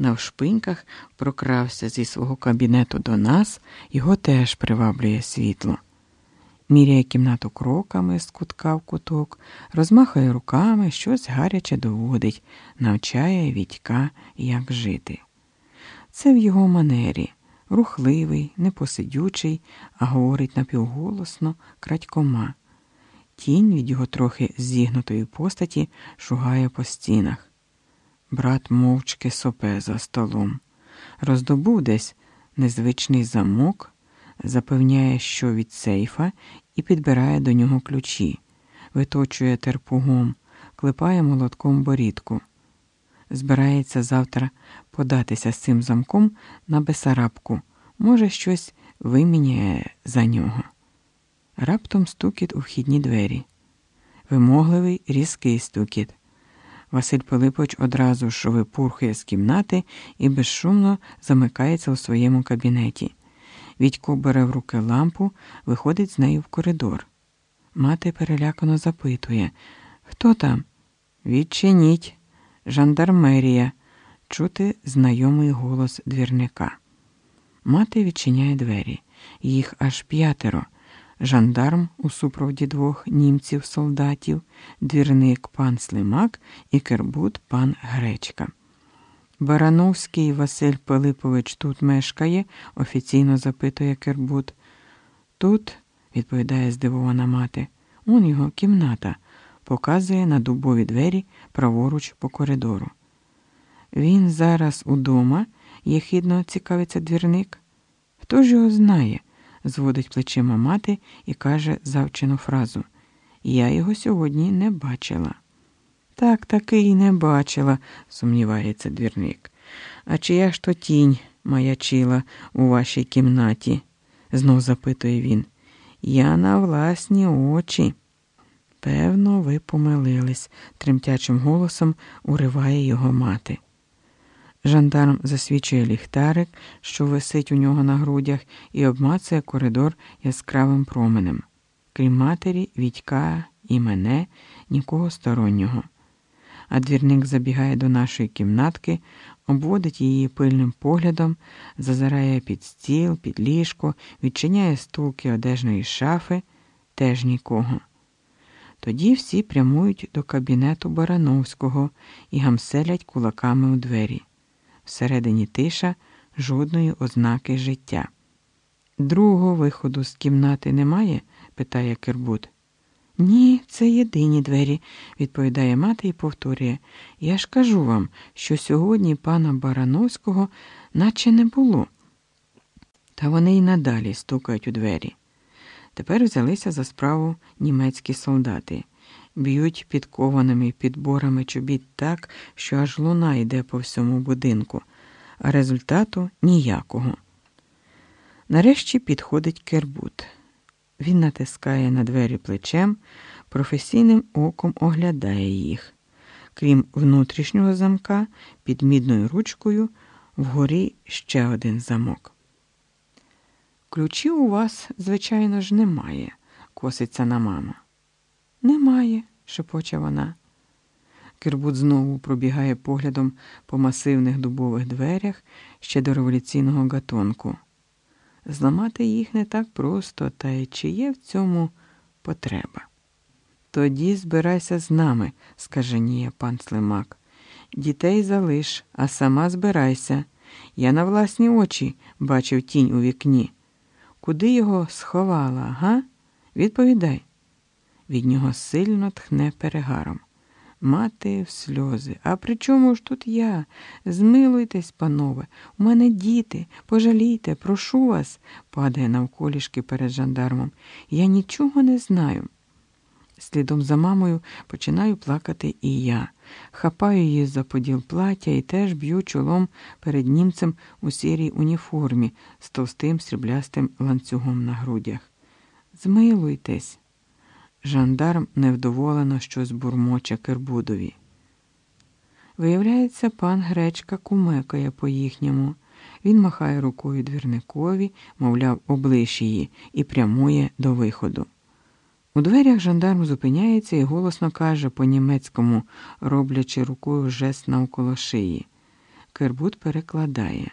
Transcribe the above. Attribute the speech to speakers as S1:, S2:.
S1: навшпиньках прокрався зі свого кабінету до нас, його теж приваблює світло. Міряє кімнату кроками з кутка в куток, розмахує руками, щось гаряче доводить, навчає Вітька, як жити. Це в його манері рухливий, непосидючий, а говорить напівголосно, крадькома. Тінь від його трохи зігнутої постаті шугає по стінах. Брат мовчки сопе за столом, роздобув десь незвичний замок, запевняє, що від сейфа, і підбирає до нього ключі, виточує терпугом, клепає молотком борідку. Збирається завтра податися з цим замком на Бесарабку, може, щось виміняє за нього. Раптом стукіт у вхідні двері. Вимогливий, різкий стукіт. Василь Пилипович одразу ж випурхує з кімнати і безшумно замикається у своєму кабінеті. Відько бере в руки лампу, виходить з нею в коридор. Мати перелякано запитує Хто там? Відчиніть, жандармерія, чути знайомий голос двірника. Мати відчиняє двері. Їх аж п'ятеро. Жандарм у супроводі двох німців солдатів, двірник пан Слимак і кербут пан Гречка. Барановський Василь Пилипович тут мешкає, офіційно запитує Кербут. Тут, відповідає здивована мати, он його кімната, показує на дубові двері праворуч по коридору. Він зараз удома, єхідно цікавиться двірник. Хто ж його знає? Зводить плечима мати і каже завчену фразу Я його сьогодні не бачила. Так таки й не бачила, сумнівається двірник. А чия ж то тінь маячила у вашій кімнаті? знов запитує він. Я на власні очі. Певно, ви помилились, тремтячим голосом уриває його мати. Жандарм засвічує ліхтарик, що висить у нього на грудях, і обмацує коридор яскравим променем. Крім матері, Вітька і мене, нікого стороннього а двірник забігає до нашої кімнатки, обводить її пильним поглядом, зазирає під стіл, під ліжко, відчиняє стулки одежної шафи, теж нікого. Тоді всі прямують до кабінету Барановського і гамселять кулаками у двері. Всередині тиша жодної ознаки життя. Другого виходу з кімнати немає? питає Кербут. Ні, це єдині двері, відповідає мати і повторює. Я ж кажу вам, що сьогодні пана Барановського наче не було. Та вони й надалі стукають у двері. Тепер взялися за справу німецькі солдати, б'ють підкованими підборами чобіт так, що аж луна йде по всьому будинку, а результату ніякого. Нарешті підходить кербут. Він натискає на двері плечем, професійним оком оглядає їх. Крім внутрішнього замка, під мідною ручкою вгорі ще один замок. Ключів у вас, звичайно ж, немає, коситься на мама. Немає, шепоче вона. Кирбут знову пробігає поглядом по масивних дубових дверях ще до революційного гатунку. Зламати їх не так просто, та й чи є в цьому потреба. Тоді збирайся з нами, скаженіє пан Слимак. Дітей залиш, а сама збирайся. Я на власні очі бачив тінь у вікні. Куди його сховала, га? Відповідай. Від нього сильно тхне перегаром. Мати в сльози. А при чому ж тут я? Змилуйтесь, панове, у мене діти, пожалійте, прошу вас, падає навколішки перед жандармом. Я нічого не знаю. Слідом за мамою починаю плакати і я. Хапаю її за поділ плаття і теж б'ю чолом перед німцем у сірій уніформі з товстим сріблястим ланцюгом на грудях. Змилуйтесь. Жандарм невдоволено щось бурмоче Кербудові. Виявляється, пан Гречка кумекає по їхньому. Він махає рукою двірникові, мовляв, облиш її, і прямує до виходу. У дверях жандарм зупиняється і голосно каже по німецькому, роблячи рукою жест навколо шиї. Кербут перекладає.